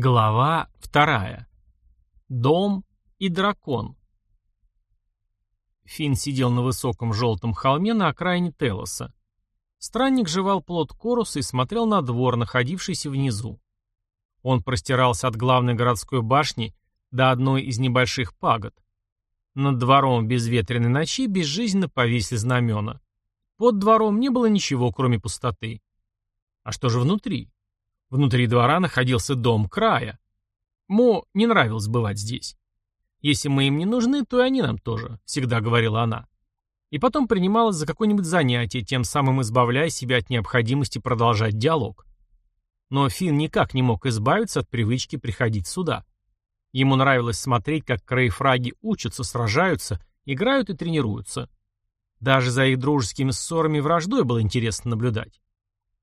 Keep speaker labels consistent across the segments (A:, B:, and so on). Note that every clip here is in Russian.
A: Глава вторая. Дом и дракон. Финн сидел на высоком желтом холме на окраине Телоса. Странник жевал плод коруса и смотрел на двор, находившийся внизу. Он простирался от главной городской башни до одной из небольших пагод. Над двором в безветренной ночи безжизненно повисли знамена. Под двором не было ничего, кроме пустоты. А что же внутри? Внутри двора находился дом края. Мо не нравилось бывать здесь. «Если мы им не нужны, то и они нам тоже», — всегда говорила она. И потом принималась за какое-нибудь занятие, тем самым избавляя себя от необходимости продолжать диалог. Но Финн никак не мог избавиться от привычки приходить сюда. Ему нравилось смотреть, как крейфраги учатся, сражаются, играют и тренируются. Даже за их дружескими ссорами и враждой было интересно наблюдать.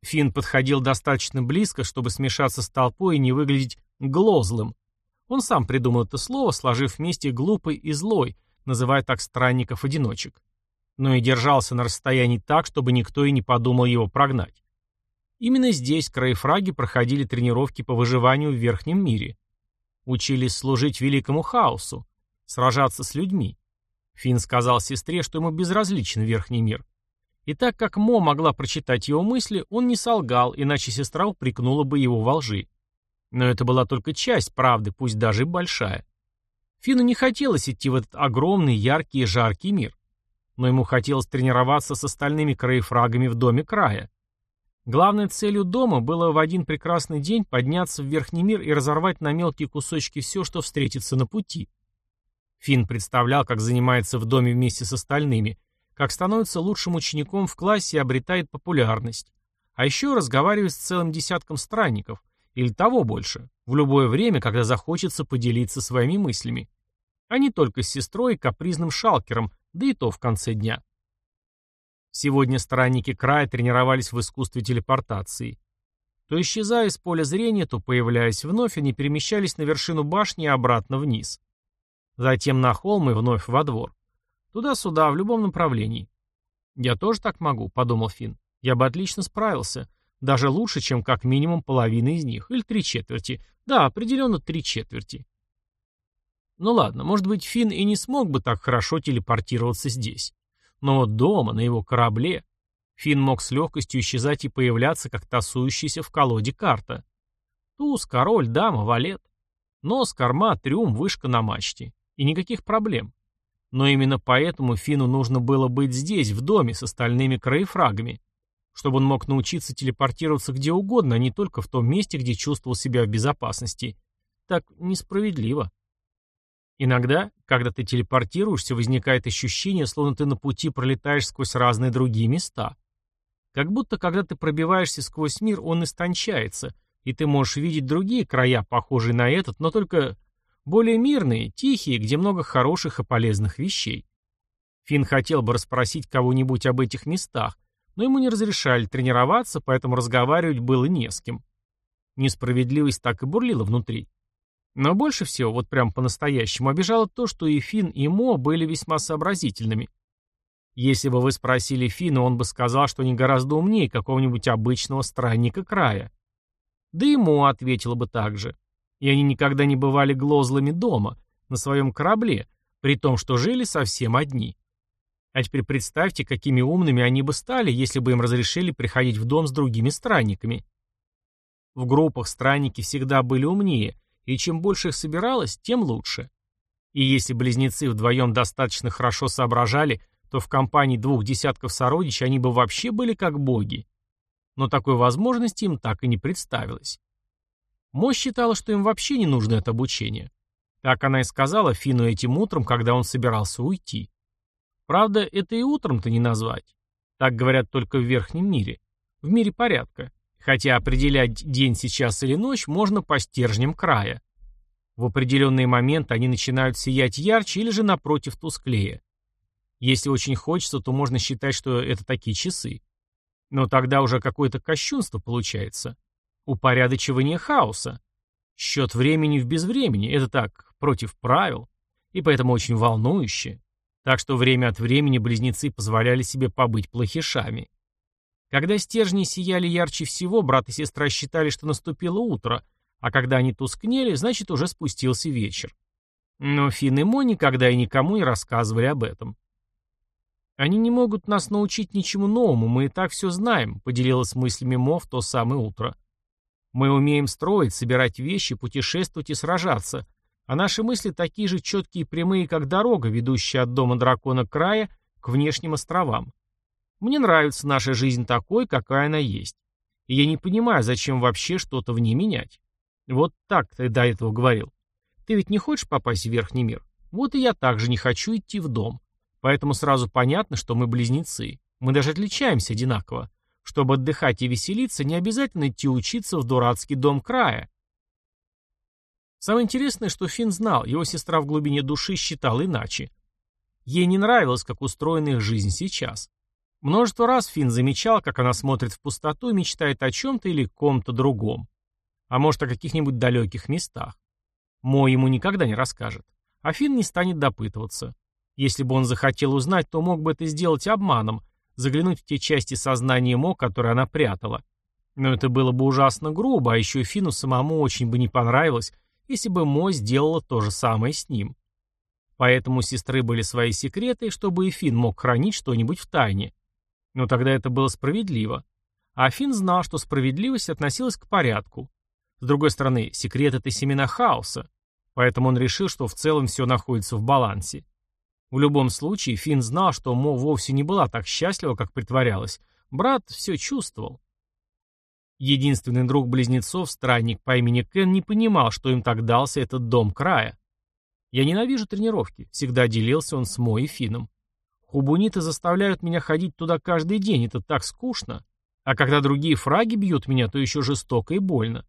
A: Финн подходил достаточно близко, чтобы смешаться с толпой и не выглядеть глозлым. Он сам придумал это слово, сложив вместе глупый и злой, называя так странников-одиночек. Но и держался на расстоянии так, чтобы никто и не подумал его прогнать. Именно здесь краефраги проходили тренировки по выживанию в верхнем мире. Учились служить великому хаосу, сражаться с людьми. Финн сказал сестре, что ему безразличен верхний мир. И так как Мо могла прочитать его мысли, он не солгал, иначе сестра упрекнула бы его во лжи. Но это была только часть правды, пусть даже и большая. Фину не хотелось идти в этот огромный, яркий и жаркий мир. Но ему хотелось тренироваться с остальными краефрагами в доме края. Главной целью дома было в один прекрасный день подняться в верхний мир и разорвать на мелкие кусочки все, что встретится на пути. Финн представлял, как занимается в доме вместе с остальными, как становится лучшим учеником в классе и обретает популярность. А еще разговаривает с целым десятком странников, или того больше, в любое время, когда захочется поделиться своими мыслями. А не только с сестрой и капризным шалкером, да и то в конце дня. Сегодня странники края тренировались в искусстве телепортации. То исчезая из поля зрения, то появляясь вновь, они перемещались на вершину башни и обратно вниз. Затем на холм и вновь во двор. Туда-сюда, в любом направлении. «Я тоже так могу», — подумал Финн. «Я бы отлично справился. Даже лучше, чем как минимум половина из них. Или три четверти. Да, определенно три четверти». Ну ладно, может быть, Финн и не смог бы так хорошо телепортироваться здесь. Но вот дома, на его корабле, Финн мог с легкостью исчезать и появляться, как тасующийся в колоде карта. Туз, король, дама, валет. Нос, корма, трюм, вышка на мачте. И никаких проблем. Но именно поэтому Фину нужно было быть здесь, в доме, с остальными краефрагами, чтобы он мог научиться телепортироваться где угодно, а не только в том месте, где чувствовал себя в безопасности. Так несправедливо. Иногда, когда ты телепортируешься, возникает ощущение, словно ты на пути пролетаешь сквозь разные другие места. Как будто, когда ты пробиваешься сквозь мир, он истончается, и ты можешь видеть другие края, похожие на этот, но только более мирные, тихие, где много хороших и полезных вещей. Финн хотел бы расспросить кого-нибудь об этих местах, но ему не разрешали тренироваться, поэтому разговаривать было не с кем. Несправедливость так и бурлила внутри. Но больше всего, вот прям по-настоящему, обижало то, что и Финн, и Мо были весьма сообразительными. Если бы вы спросили Финна, он бы сказал, что они гораздо умнее какого-нибудь обычного странника края. Да и Мо ответила бы так же. И они никогда не бывали глозлыми дома, на своем корабле, при том, что жили совсем одни. А теперь представьте, какими умными они бы стали, если бы им разрешили приходить в дом с другими странниками. В группах странники всегда были умнее, и чем больше их собиралось, тем лучше. И если близнецы вдвоем достаточно хорошо соображали, то в компании двух десятков сородичей они бы вообще были как боги. Но такой возможности им так и не представилось. Мо считала, что им вообще не нужно это обучение. Так она и сказала Фину этим утром, когда он собирался уйти. Правда, это и утром-то не назвать. Так говорят только в верхнем мире. В мире порядка. Хотя определять день сейчас или ночь можно по стержням края. В определенные моменты они начинают сиять ярче или же напротив тусклее. Если очень хочется, то можно считать, что это такие часы. Но тогда уже какое-то кощунство получается. Упорядочивание хаоса. Счет времени в безвремени – это так, против правил, и поэтому очень волнующе. Так что время от времени близнецы позволяли себе побыть плохишами. Когда стержни сияли ярче всего, брат и сестра считали, что наступило утро, А когда они тускнели, значит, уже спустился вечер. Но Финн и Мо никогда и никому не рассказывали об этом. «Они не могут нас научить ничему новому, мы и так все знаем», — поделилась мыслями Мо в то самое утро. «Мы умеем строить, собирать вещи, путешествовать и сражаться, а наши мысли такие же четкие и прямые, как дорога, ведущая от дома дракона края к внешним островам. Мне нравится наша жизнь такой, какая она есть. И я не понимаю, зачем вообще что-то в ней менять. Вот так ты до этого говорил. Ты ведь не хочешь попасть в верхний мир? Вот и я также не хочу идти в дом. Поэтому сразу понятно, что мы близнецы. Мы даже отличаемся одинаково. Чтобы отдыхать и веселиться, не обязательно идти учиться в дурацкий дом края. Самое интересное, что Финн знал, его сестра в глубине души считала иначе. Ей не нравилось, как устроена их жизнь сейчас. Множество раз Финн замечал, как она смотрит в пустоту и мечтает о чем-то или ком-то другом. А может, о каких-нибудь далеких местах. Мо ему никогда не расскажет. А Финн не станет допытываться. Если бы он захотел узнать, то мог бы это сделать обманом, заглянуть в те части сознания Мо, которые она прятала. Но это было бы ужасно грубо, а еще Фину самому очень бы не понравилось, если бы Мо сделала то же самое с ним. Поэтому у сестры были свои секреты, чтобы и Фин мог хранить что-нибудь в тайне. Но тогда это было справедливо. А Фин знал, что справедливость относилась к порядку. С другой стороны, секрет — это семена хаоса. Поэтому он решил, что в целом все находится в балансе. В любом случае, Финн знал, что Мо вовсе не была так счастлива, как притворялась. Брат все чувствовал. Единственный друг близнецов, странник по имени Кен, не понимал, что им так дался этот дом края. «Я ненавижу тренировки», — всегда делился он с Мо и Фином. «Хубуниты заставляют меня ходить туда каждый день, это так скучно. А когда другие фраги бьют меня, то еще жестоко и больно.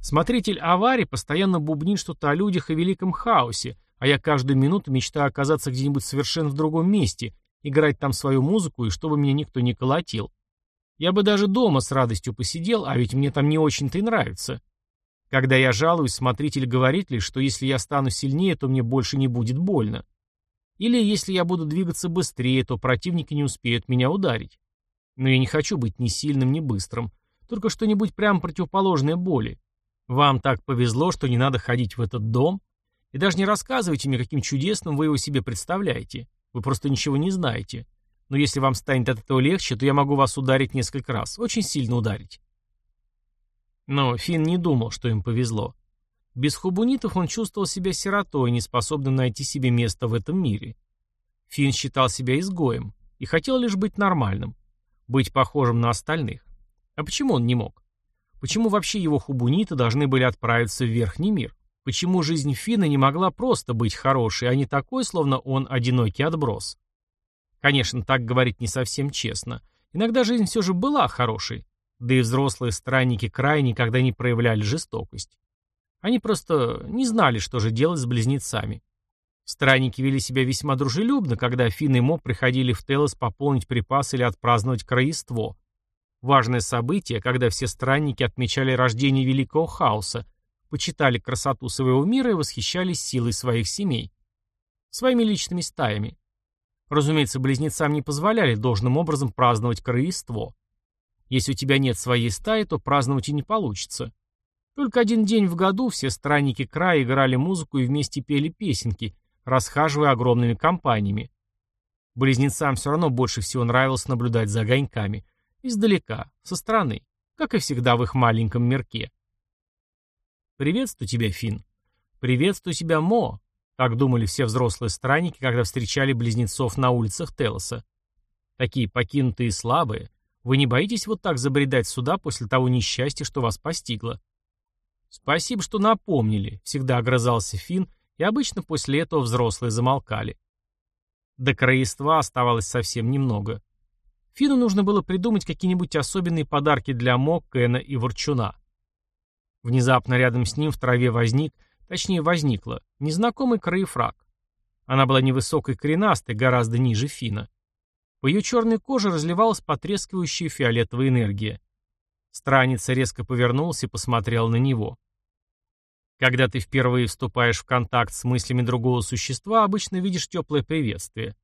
A: Смотритель аварии постоянно бубнит что-то о людях и великом хаосе, а я каждую минуту мечтаю оказаться где-нибудь совершенно в другом месте, играть там свою музыку и чтобы меня никто не колотил. Я бы даже дома с радостью посидел, а ведь мне там не очень-то и нравится. Когда я жалуюсь, смотритель говорит лишь, что если я стану сильнее, то мне больше не будет больно. Или если я буду двигаться быстрее, то противники не успеют меня ударить. Но я не хочу быть ни сильным, ни быстрым. Только что-нибудь прям противоположное боли. Вам так повезло, что не надо ходить в этот дом. И даже не рассказывайте мне, каким чудесным вы его себе представляете. Вы просто ничего не знаете. Но если вам станет от этого легче, то я могу вас ударить несколько раз. Очень сильно ударить. Но Финн не думал, что им повезло. Без хубунитов он чувствовал себя сиротой, неспособным найти себе место в этом мире. Финн считал себя изгоем и хотел лишь быть нормальным, быть похожим на остальных. А почему он не мог? Почему вообще его хубуниты должны были отправиться в Верхний мир? Почему жизнь Фина не могла просто быть хорошей, а не такой, словно он одинокий отброс? Конечно, так говорить не совсем честно. Иногда жизнь все же была хорошей. Да и взрослые странники края никогда не проявляли жестокость. Они просто не знали, что же делать с близнецами. Странники вели себя весьма дружелюбно, когда Фин и Мо приходили в Телос пополнить припасы или отпраздновать краество – Важное событие, когда все странники отмечали рождение Великого Хаоса, почитали красоту своего мира и восхищались силой своих семей. Своими личными стаями. Разумеется, близнецам не позволяли должным образом праздновать краевство. Если у тебя нет своей стаи, то праздновать и не получится. Только один день в году все странники края играли музыку и вместе пели песенки, расхаживая огромными компаниями. Близнецам все равно больше всего нравилось наблюдать за огоньками – Издалека, со стороны, как и всегда в их маленьком мирке. «Приветствую тебя, Финн. Приветствую тебя, Мо!» Так думали все взрослые странники, когда встречали близнецов на улицах Телоса. Такие покинутые и слабые. Вы не боитесь вот так забредать сюда после того несчастья, что вас постигло? Спасибо, что напомнили, всегда огрызался Финн, и обычно после этого взрослые замолкали. До краевства оставалось совсем немного. Фину нужно было придумать какие-нибудь особенные подарки для Мо, Кена и Ворчуна. Внезапно рядом с ним в траве возник, точнее возникла, незнакомый краефраг. Она была невысокой коренастой, гораздо ниже Фина. По ее черной коже разливалась потрескивающая фиолетовая энергия. Странница резко повернулся и посмотрел на него. Когда ты впервые вступаешь в контакт с мыслями другого существа, обычно видишь теплое приветствие.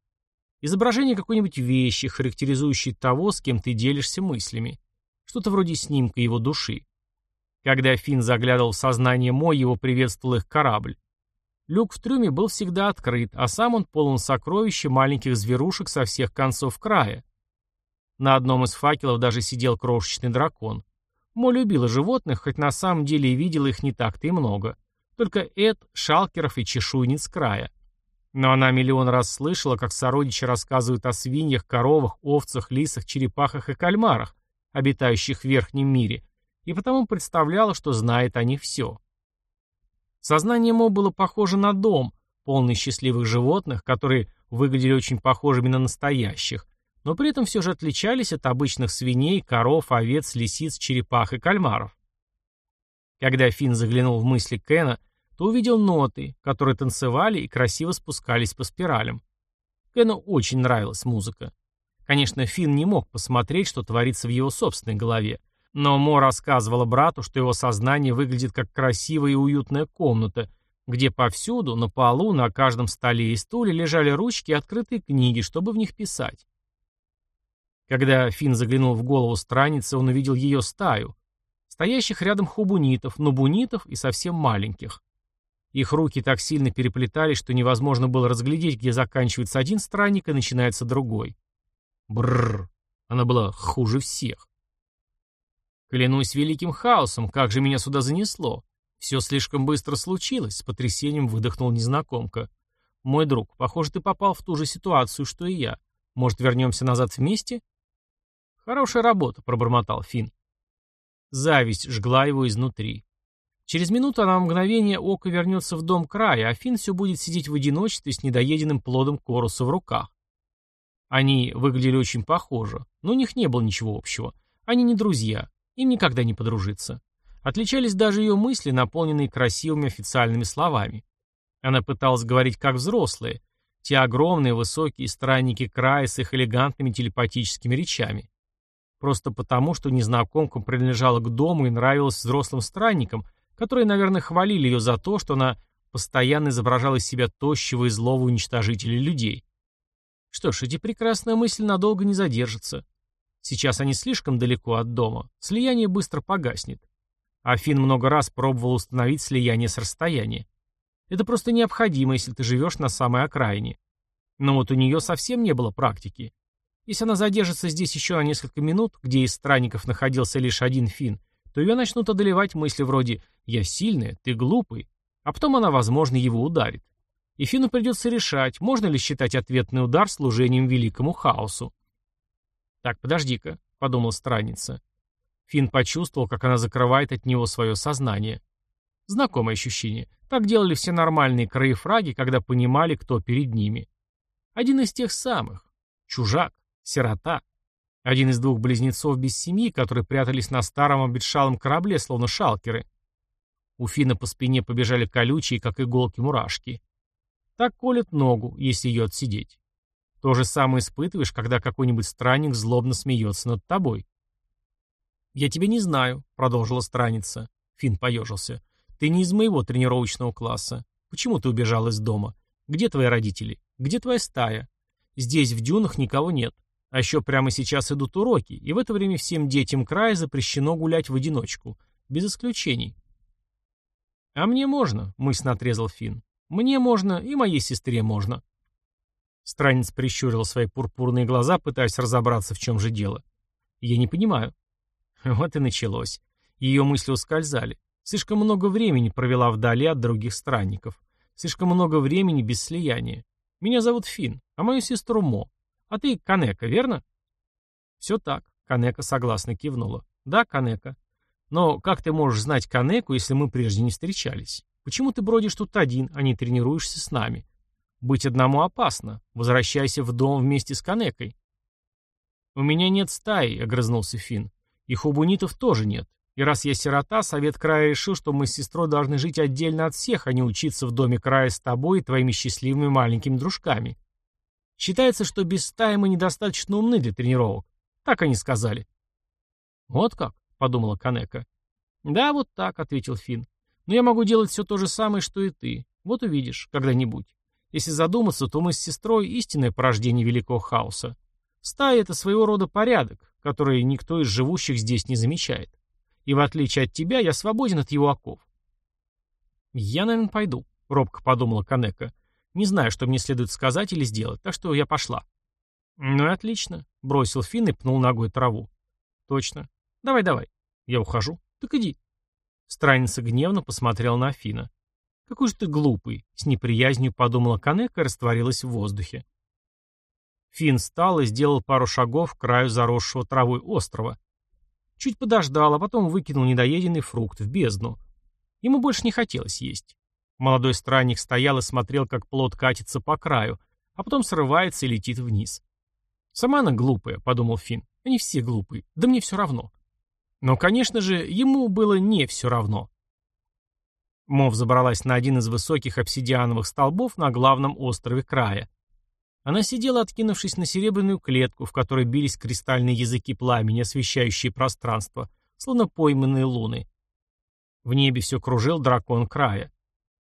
A: Изображение какой-нибудь вещи, характеризующей того, с кем ты делишься мыслями. Что-то вроде снимка его души. Когда Финн заглядывал в сознание Мо, его приветствовал их корабль. Люк в трюме был всегда открыт, а сам он полон сокровищ и маленьких зверушек со всех концов края. На одном из факелов даже сидел крошечный дракон. Мо любила животных, хоть на самом деле и видела их не так-то и много. Только Эд, Шалкеров и чешуйниц края. Но она миллион раз слышала, как сородичи рассказывают о свиньях, коровах, овцах, лисах, черепахах и кальмарах, обитающих в верхнем мире, и потому представляла, что знает о них все. Сознание Мо было похоже на дом, полный счастливых животных, которые выглядели очень похожими на настоящих, но при этом все же отличались от обычных свиней, коров, овец, лисиц, черепах и кальмаров. Когда Финн заглянул в мысли Кена, то увидел ноты, которые танцевали и красиво спускались по спиралям. Кену очень нравилась музыка. Конечно, Финн не мог посмотреть, что творится в его собственной голове, но Мо рассказывала брату, что его сознание выглядит как красивая и уютная комната, где повсюду, на полу, на каждом столе и стуле лежали ручки и открытые книги, чтобы в них писать. Когда Финн заглянул в голову страницы, он увидел ее стаю, стоящих рядом хубунитов, нубунитов и совсем маленьких. Их руки так сильно переплетались, что невозможно было разглядеть, где заканчивается один странник и начинается другой. Бррр, она была хуже всех. Клянусь великим хаосом, как же меня сюда занесло. Все слишком быстро случилось, с потрясением выдохнул незнакомка. Мой друг, похоже, ты попал в ту же ситуацию, что и я. Может, вернемся назад вместе? Хорошая работа, пробормотал Финн. Зависть жгла его изнутри. Через минуту она мгновение ока вернется в дом края, а Финн все будет сидеть в одиночестве с недоеденным плодом коруса в руках. Они выглядели очень похоже, но у них не было ничего общего. Они не друзья. Им никогда не подружиться. Отличались даже ее мысли, наполненные красивыми официальными словами. Она пыталась говорить как взрослые, те огромные высокие странники края с их элегантными телепатическими речами. Просто потому, что незнакомка принадлежала к дому и нравилась взрослым странникам, которые, наверное, хвалили ее за то, что она постоянно изображала из себя тощего и злого уничтожителя людей. Что ж, эти прекрасные мысли надолго не задержатся. Сейчас они слишком далеко от дома. Слияние быстро погаснет. Афин много раз пробовал установить слияние с расстояния. Это просто необходимо, если ты живешь на самой окраине. Но вот у нее совсем не было практики. Если она задержится здесь еще на несколько минут, где из странников находился лишь один фин, то ее начнут одолевать мысли вроде «я сильная, ты глупый», а потом она, возможно, его ударит. И Фину придется решать, можно ли считать ответный удар служением великому хаосу. «Так, подожди-ка», — подумал странница. Финн почувствовал, как она закрывает от него свое сознание. Знакомое ощущение. Так делали все нормальные краефраги, когда понимали, кто перед ними. Один из тех самых. Чужак. Сирота. Один из двух близнецов без семьи, которые прятались на старом обетшалом корабле, словно шалкеры. У Фина по спине побежали колючие, как иголки, мурашки. Так колет ногу, если ее отсидеть. То же самое испытываешь, когда какой-нибудь странник злобно смеется над тобой. «Я тебя не знаю», — продолжила страница. Финн поежился. «Ты не из моего тренировочного класса. Почему ты убежал из дома? Где твои родители? Где твоя стая? Здесь, в дюнах, никого нет. А еще прямо сейчас идут уроки, и в это время всем детям края запрещено гулять в одиночку. Без исключений». «А мне можно», — мысленно отрезал Финн. «Мне можно, и моей сестре можно». Странец прищурил свои пурпурные глаза, пытаясь разобраться, в чем же дело. «Я не понимаю». Вот и началось. Ее мысли ускользали. Слишком много времени провела вдали от других странников. Слишком много времени без слияния. Меня зовут Фин, а мою сестру Мо. А ты Канека, верно? Все так. Канека согласно кивнула. Да, Канека. Но как ты можешь знать Канеку, если мы прежде не встречались? Почему ты бродишь тут один, а не тренируешься с нами? Быть одному опасно. Возвращайся в дом вместе с Канекой. У меня нет стаи, огрызнулся Финн. И хубунитов тоже нет. И раз я сирота, совет края решил, что мы с сестрой должны жить отдельно от всех, а не учиться в доме края с тобой и твоими счастливыми маленькими дружками. Считается, что без стаи мы недостаточно умны для тренировок. Так они сказали. Вот как, подумала Канека. Да, вот так, ответил Финн. Но я могу делать все то же самое, что и ты. Вот увидишь, когда-нибудь. Если задуматься, то мы с сестрой истинное порождение великого хаоса. Стая — это своего рода порядок, который никто из живущих здесь не замечает. И в отличие от тебя, я свободен от его оков. Я, наверное, пойду, робко подумала Канека. Не знаю, что мне следует сказать или сделать, так что я пошла. Ну и отлично, бросил Финн и пнул ногой траву. Точно. Давай, давай. Я ухожу. Так иди. Страница гневно посмотрел на Фина. «Какой же ты глупый!» — с неприязнью подумала Канека и растворилась в воздухе. Финн встал и сделал пару шагов к краю заросшего травой острова. Чуть подождал, а потом выкинул недоеденный фрукт в бездну. Ему больше не хотелось есть. Молодой странник стоял и смотрел, как плод катится по краю, а потом срывается и летит вниз. «Сама она глупая», — подумал Финн. «Они все глупые. Да мне все равно». Но, конечно же, ему было не все равно. Мов забралась на один из высоких обсидиановых столбов на главном острове края. Она сидела, откинувшись на серебряную клетку, в которой бились кристальные языки пламени, освещающие пространство, словно пойманные луны. В небе все кружил дракон края.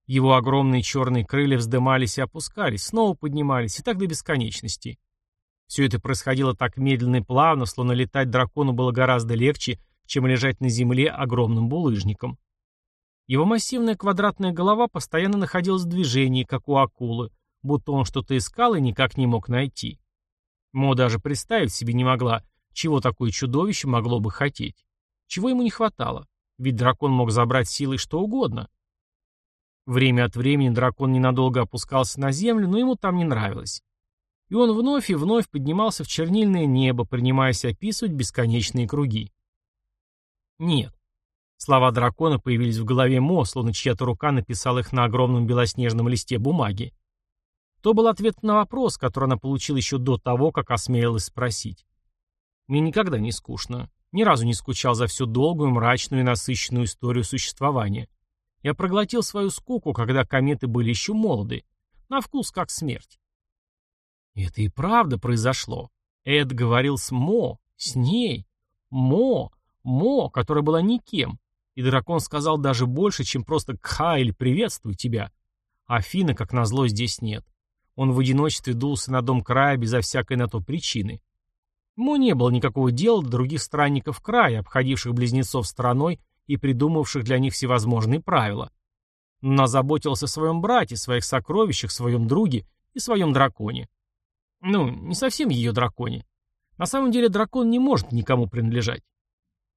A: Его огромные черные крылья вздымались и опускались, снова поднимались, и так до бесконечности. Все это происходило так медленно и плавно, словно летать дракону было гораздо легче, чем лежать на земле огромным булыжником. Его массивная квадратная голова постоянно находилась в движении, как у акулы, будто он что-то искал и никак не мог найти. Мо даже представить себе не могла, чего такое чудовище могло бы хотеть. Чего ему не хватало, ведь дракон мог забрать силой что угодно. Время от времени дракон ненадолго опускался на землю, но ему там не нравилось. И он вновь и вновь поднимался в чернильное небо, принимаясь описывать бесконечные круги. Нет, Слова дракона появились в голове Мо, словно чья-то рука написала их на огромном белоснежном листе бумаги. То был ответ на вопрос, который она получила еще до того, как осмелилась спросить. Мне никогда не скучно. Ни разу не скучал за всю долгую, мрачную и насыщенную историю существования. Я проглотил свою скуку, когда кометы были еще молоды. На вкус как смерть. И это и правда произошло. Эд говорил с Мо, с ней. Мо, Мо, которая была никем, и дракон сказал даже больше, чем просто «кха» или «приветствую тебя». Афина, как назло, здесь нет. Он в одиночестве дулся на дом края безо всякой на то причины. Ему не было никакого дела до других странников края, обходивших близнецов стороной и придумавших для них всевозможные правила. Но заботился о своем брате, своих сокровищах, своем друге и своем драконе. Ну, не совсем ее драконе. На самом деле дракон не может никому принадлежать.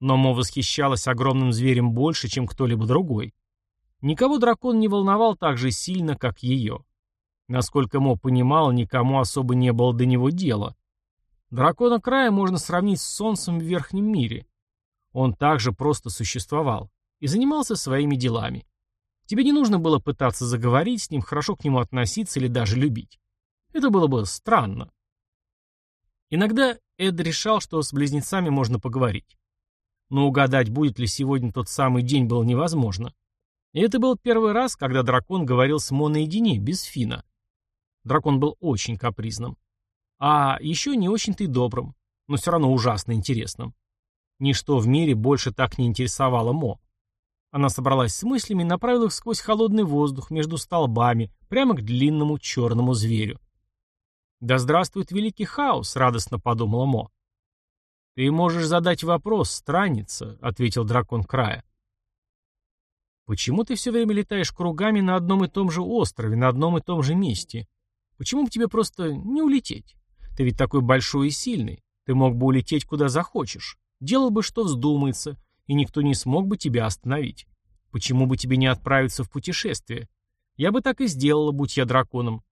A: Но Мо восхищалась огромным зверем больше, чем кто-либо другой. Никого дракон не волновал так же сильно, как ее. Насколько Мо понимал, никому особо не было до него дела. Дракона края можно сравнить с солнцем в верхнем мире. Он также просто существовал и занимался своими делами. Тебе не нужно было пытаться заговорить с ним, хорошо к нему относиться или даже любить. Это было бы странно. Иногда Эд решал, что с близнецами можно поговорить но угадать, будет ли сегодня тот самый день, было невозможно. И это был первый раз, когда дракон говорил с Мо наедине, без Фина. Дракон был очень капризным. А еще не очень-то и добрым, но все равно ужасно интересным. Ничто в мире больше так не интересовало Мо. Она собралась с мыслями и направила их сквозь холодный воздух между столбами, прямо к длинному черному зверю. «Да здравствует великий хаос!» — радостно подумала Мо. «Ты можешь задать вопрос, странница», — ответил дракон края. «Почему ты все время летаешь кругами на одном и том же острове, на одном и том же месте? Почему бы тебе просто не улететь? Ты ведь такой большой и сильный. Ты мог бы улететь куда захочешь. Делал бы, что вздумается, и никто не смог бы тебя остановить. Почему бы тебе не отправиться в путешествие? Я бы так и сделала, будь я драконом.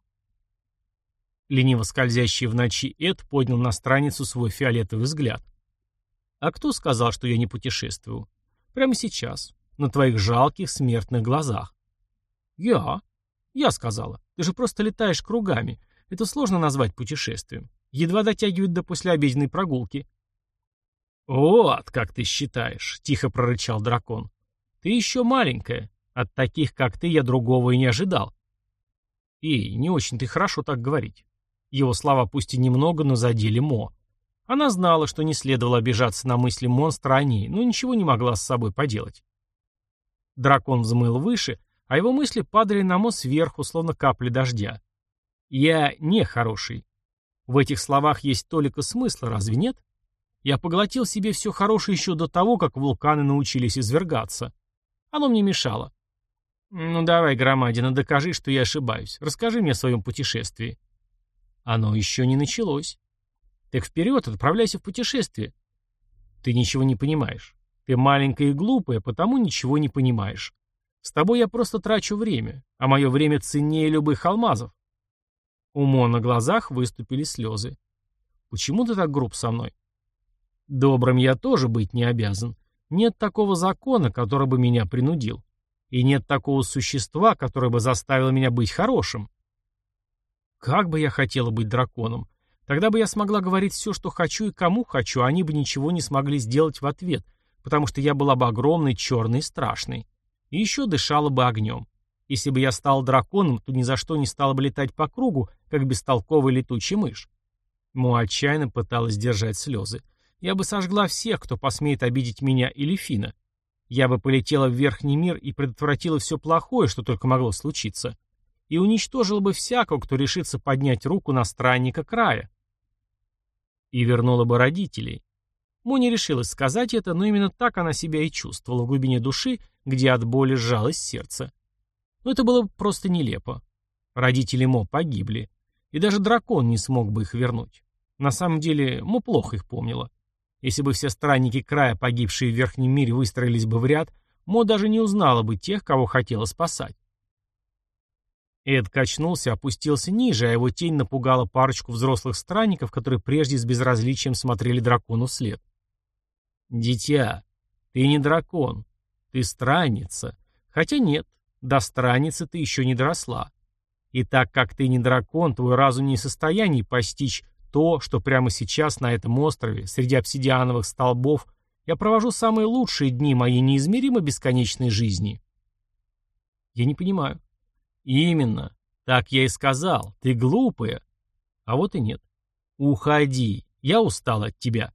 A: Лениво скользящий в ночи Эд поднял на страницу свой фиолетовый взгляд. «А кто сказал, что я не путешествую? Прямо сейчас, на твоих жалких смертных глазах». «Я?» «Я сказала. Ты же просто летаешь кругами. Это сложно назвать путешествием. Едва дотягивает до послеобеденной прогулки». «Вот, как ты считаешь», — тихо прорычал дракон. «Ты еще маленькая. От таких, как ты, я другого и не ожидал». «И не очень ты хорошо так говорить. Его слова пусть и немного, но задели Мо. Она знала, что не следовало обижаться на мысли монстра о ней, но ничего не могла с собой поделать. Дракон взмыл выше, а его мысли падали на Мо сверху, словно капли дождя. «Я не хороший». В этих словах есть толика смысла, разве нет? Я поглотил себе все хорошее еще до того, как вулканы научились извергаться. Оно мне мешало. Ну давай, Громадина, докажи, что я ошибаюсь. Расскажи мне о своем путешествии. Оно еще не началось. Так вперед, отправляйся в путешествие. Ты ничего не понимаешь. Ты маленькая и глупая, потому ничего не понимаешь. С тобой я просто трачу время, а мое время ценнее любых алмазов. У Мо на глазах выступили слезы. Почему ты так груб со мной? Добрым я тоже быть не обязан. Нет такого закона, который бы меня принудил. И нет такого существа, которое бы заставило меня быть хорошим. Как бы я хотела быть драконом. Тогда бы я смогла говорить все, что хочу и кому хочу, а они бы ничего не смогли сделать в ответ, потому что я была бы огромной, черной и страшной. И еще дышала бы огнем. Если бы я стал драконом, то ни за что не стала бы летать по кругу, как бестолковая летучая мышь. Му отчаянно пыталась держать слезы. Я бы сожгла всех, кто посмеет обидеть меня или Фина. Я бы полетела в верхний мир и предотвратила все плохое, что только могло случиться. И уничтожила бы всякого, кто решится поднять руку на странника края. И вернула бы родителей. Мо не решилась сказать это, но именно так она себя и чувствовала в глубине души, где от боли сжалось сердце. Но это было просто нелепо. Родители Мо погибли, и даже дракон не смог бы их вернуть. На самом деле, Мо плохо их помнила. Если бы все странники края, погибшие в Верхнем мире, выстроились бы в ряд, Мо даже не узнала бы тех, кого хотела спасать. Эд качнулся, опустился ниже, а его тень напугала парочку взрослых странников, которые прежде с безразличием смотрели дракону вслед. «Дитя, ты не дракон, ты странница. Хотя нет, до странницы ты еще не доросла. И так как ты не дракон, твой разум не в состоянии постичь то, что прямо сейчас на этом острове, среди обсидиановых столбов, я провожу самые лучшие дни моей неизмеримо бесконечной жизни. Я не понимаю. Именно. Так я и сказал. Ты глупая. А вот и нет. Уходи. Я устал от тебя.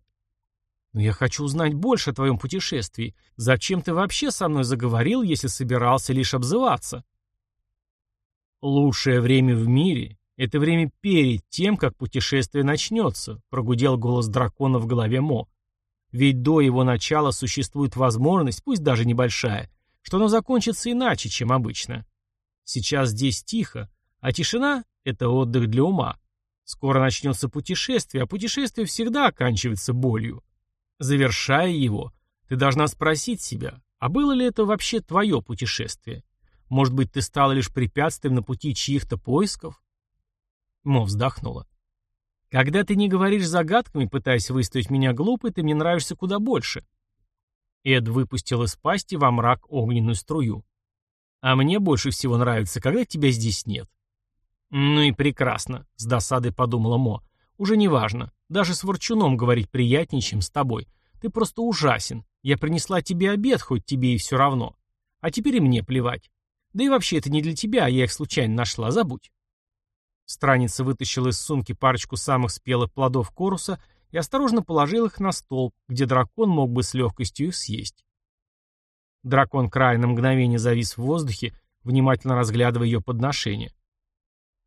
A: Но я хочу узнать больше о твоем путешествии. Зачем ты вообще со мной заговорил, если собирался лишь обзываться? Лучшее время в мире — это время перед тем, как путешествие начнется, прогудел голос дракона в голове Мо. Ведь до его начала существует возможность, пусть даже небольшая, что оно закончится иначе, чем обычно. Сейчас здесь тихо, а тишина — это отдых для ума. Скоро начнется путешествие, а путешествие всегда оканчивается болью. Завершая его, ты должна спросить себя, а было ли это вообще твое путешествие? Может быть, ты стала лишь препятствием на пути чьих-то поисков? Мо вздохнула. Когда ты не говоришь загадками, пытаясь выставить меня глупой, ты мне нравишься куда больше. Эд выпустил из пасти во мрак огненную струю. А мне больше всего нравится, когда тебя здесь нет. Ну и прекрасно, с досадой подумала Мо. Уже не важно. Даже с ворчуном говорить приятнее, чем с тобой. Ты просто ужасен. Я принесла тебе обед, хоть тебе и все равно. А теперь и мне плевать. Да и вообще это не для тебя, а я их случайно нашла, забудь. Страница вытащила из сумки парочку самых спелых плодов коруса и осторожно положил их на стол, где дракон мог бы с легкостью их съесть. Дракон край на мгновение завис в воздухе, внимательно разглядывая ее подношение.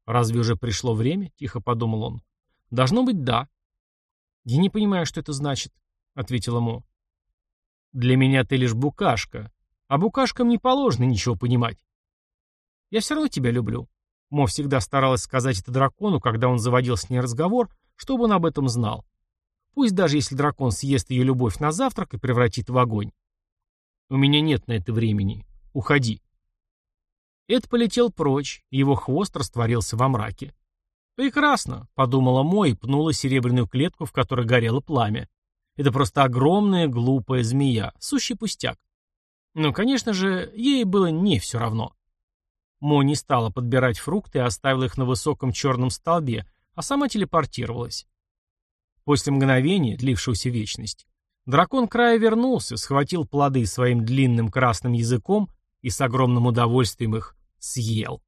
A: «Разве уже пришло время?» — тихо подумал он. «Должно быть, да». «Я не понимаю, что это значит», — ответила Мо. «Для меня ты лишь букашка, а букашкам не положено ничего понимать». «Я все равно тебя люблю». Мо всегда старалась сказать это дракону, когда он заводил с ней разговор, чтобы он об этом знал. Пусть даже если дракон съест ее любовь на завтрак и превратит в огонь. «У меня нет на это времени. Уходи». Эд полетел прочь, его хвост растворился во мраке. «Прекрасно», — подумала Мо и пнула серебряную клетку, в которой горело пламя. «Это просто огромная глупая змея, сущий пустяк». Но, конечно же, ей было не все равно. Мо не стала подбирать фрукты и оставила их на высоком черном столбе, а сама телепортировалась. После мгновения, длившегося вечность, дракон края вернулся, схватил плоды своим длинным красным языком и с огромным удовольствием их съел.